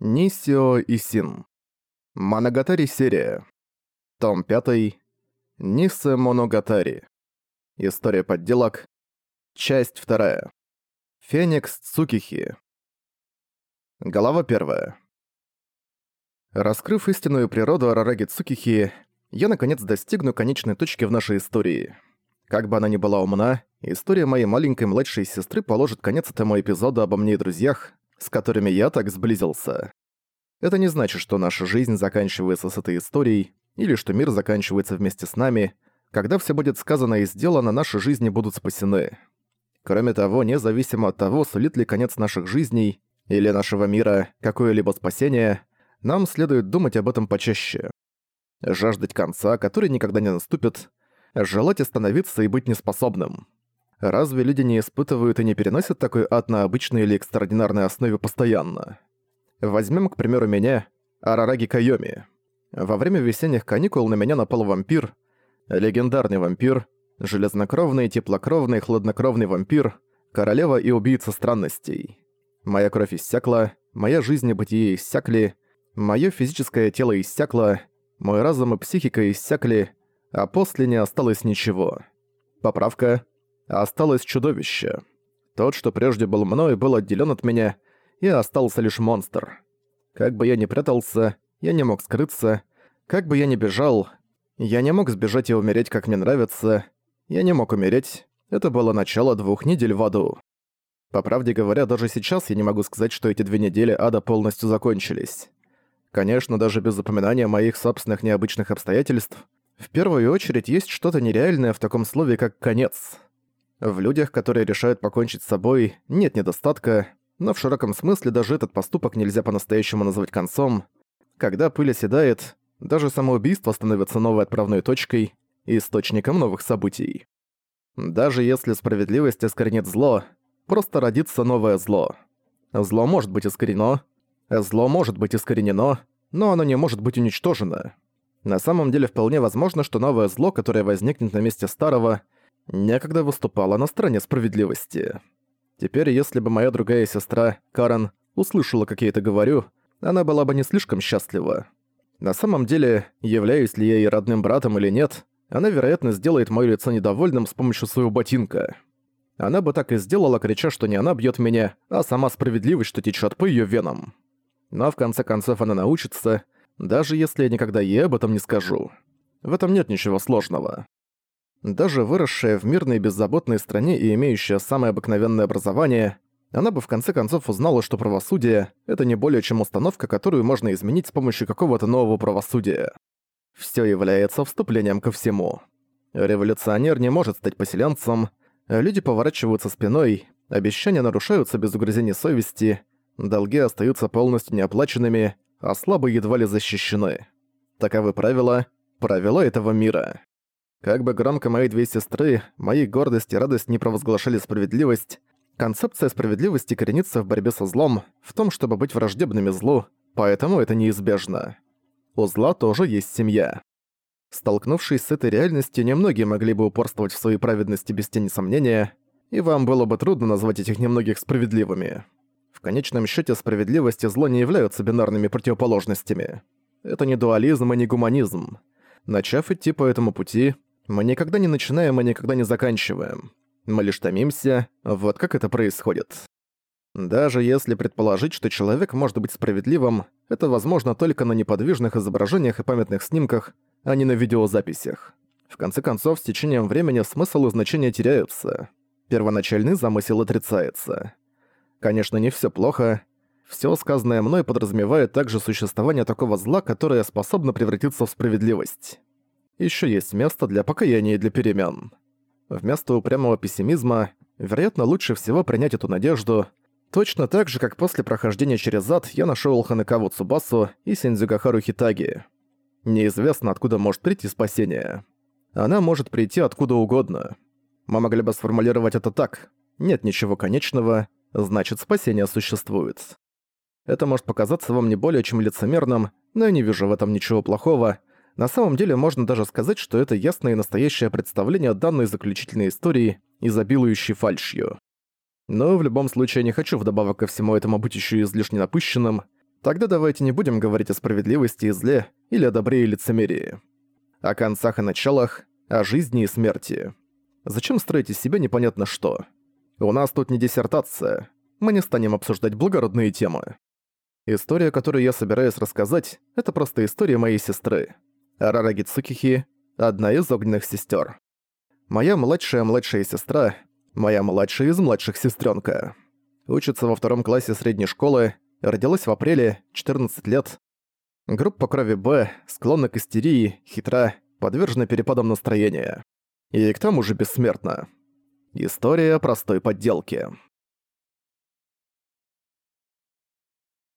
Нисио Исин. Моногатари серия. Том 5. Нисе Моногатари. История подделок. Часть 2. Феникс Цукихи. Голова 1. Раскрыв истинную природу Арараги Цукихи, я наконец достигну конечной точки в нашей истории. Как бы она ни была умна, история моей маленькой младшей сестры положит конец этому эпизоду обо мне и друзьях, с которыми я так сблизился. Это не значит, что наша жизнь заканчивается с этой историей, или что мир заканчивается вместе с нами. Когда все будет сказано и сделано, наши жизни будут спасены. Кроме того, независимо от того, сулит ли конец наших жизней или нашего мира какое-либо спасение, нам следует думать об этом почаще. Жаждать конца, который никогда не наступит, желать остановиться и быть неспособным. Разве люди не испытывают и не переносят такой ад на обычной или экстраординарной основе постоянно? Возьмем, к примеру, меня, Арараги Кайоми. Во время весенних каникул на меня напал вампир, легендарный вампир, железнокровный, теплокровный, хладнокровный вампир, королева и убийца странностей. Моя кровь иссякла, моя жизнь и бытие иссякли, мое физическое тело иссякло, мой разум и психика иссякли, а после не осталось ничего. Поправка осталось чудовище. Тот, что прежде был мной, был отделен от меня, и остался лишь монстр. Как бы я ни прятался, я не мог скрыться, как бы я ни бежал, я не мог сбежать и умереть, как мне нравится, я не мог умереть, это было начало двух недель в аду. По правде говоря, даже сейчас я не могу сказать, что эти две недели ада полностью закончились. Конечно, даже без упоминания моих собственных необычных обстоятельств, в первую очередь есть что-то нереальное в таком слове, как «конец». В людях, которые решают покончить с собой, нет недостатка, но в широком смысле даже этот поступок нельзя по-настоящему назвать концом. Когда пыль оседает, даже самоубийство становится новой отправной точкой и источником новых событий. Даже если справедливость искоренит зло, просто родится новое зло. Зло может быть искорено, зло может быть искоренено, но оно не может быть уничтожено. На самом деле вполне возможно, что новое зло, которое возникнет на месте старого, некогда выступало на стороне справедливости. Теперь, если бы моя другая сестра, Карен, услышала, как я это говорю, она была бы не слишком счастлива. На самом деле, являюсь ли я ей родным братом или нет, она, вероятно, сделает моё лицо недовольным с помощью своего ботинка. Она бы так и сделала, крича, что не она бьёт меня, а сама справедливость, что течёт по её венам. Но в конце концов она научится, даже если я никогда ей об этом не скажу. В этом нет ничего сложного. Даже выросшая в мирной беззаботной стране и имеющая самое обыкновенное образование, она бы в конце концов узнала, что правосудие — это не более чем установка, которую можно изменить с помощью какого-то нового правосудия. Всё является вступлением ко всему. Революционер не может стать поселенцем, люди поворачиваются спиной, обещания нарушаются без угрызений совести, долги остаются полностью неоплаченными, а слабые едва ли защищены. Таковы правила, правила этого мира. Как бы громко мои две сестры, мои гордость и радость не провозглашали справедливость, концепция справедливости коренится в борьбе со злом, в том, чтобы быть враждебными злу, поэтому это неизбежно. У зла тоже есть семья. Столкнувшись с этой реальностью, немногие могли бы упорствовать в своей праведности без тени сомнения, и вам было бы трудно назвать этих немногих справедливыми. В конечном счете справедливость и зло не являются бинарными противоположностями. Это не дуализм и не гуманизм. Начав идти по этому пути, мы никогда не начинаем и никогда не заканчиваем. Мы лишь томимся, вот как это происходит. Даже если предположить, что человек может быть справедливым, это возможно только на неподвижных изображениях и памятных снимках, а не на видеозаписях. В конце концов, с течением времени смысл и значение теряются. Первоначальный замысел отрицается. Конечно, не все плохо. Все сказанное мной подразумевает также существование такого зла, которое способно превратиться в справедливость еще есть место для покаяния и для перемен. Вместо упрямого пессимизма, вероятно, лучше всего принять эту надежду, точно так же, как после прохождения через ад я нашел Ханекаву Цубасу и Синдзюгахару Хитаги. Неизвестно, откуда может прийти спасение. Она может прийти откуда угодно. Мы могли бы сформулировать это так. Нет ничего конечного, значит спасение существует. Это может показаться вам не более чем лицемерным, но я не вижу в этом ничего плохого, на самом деле можно даже сказать, что это ясное и настоящее представление данной заключительной истории, изобилующей фальшью. Но в любом случае не хочу вдобавок ко всему этому быть еще излишне напыщенным, Тогда давайте не будем говорить о справедливости и зле, или о добре и лицемерии. О концах и началах, о жизни и смерти. Зачем строить из себя непонятно что? У нас тут не диссертация. Мы не станем обсуждать благородные темы. История, которую я собираюсь рассказать, это просто история моей сестры. Арара Гицукихи — одна из огненных сестер. Моя младшая-младшая сестра — моя младшая из младших сестренка. Учится во втором классе средней школы, родилась в апреле, 14 лет. Группа крови Б, склонна к истерии, хитра, подвержена перепадам настроения. И к тому же бессмертна. История простой подделки.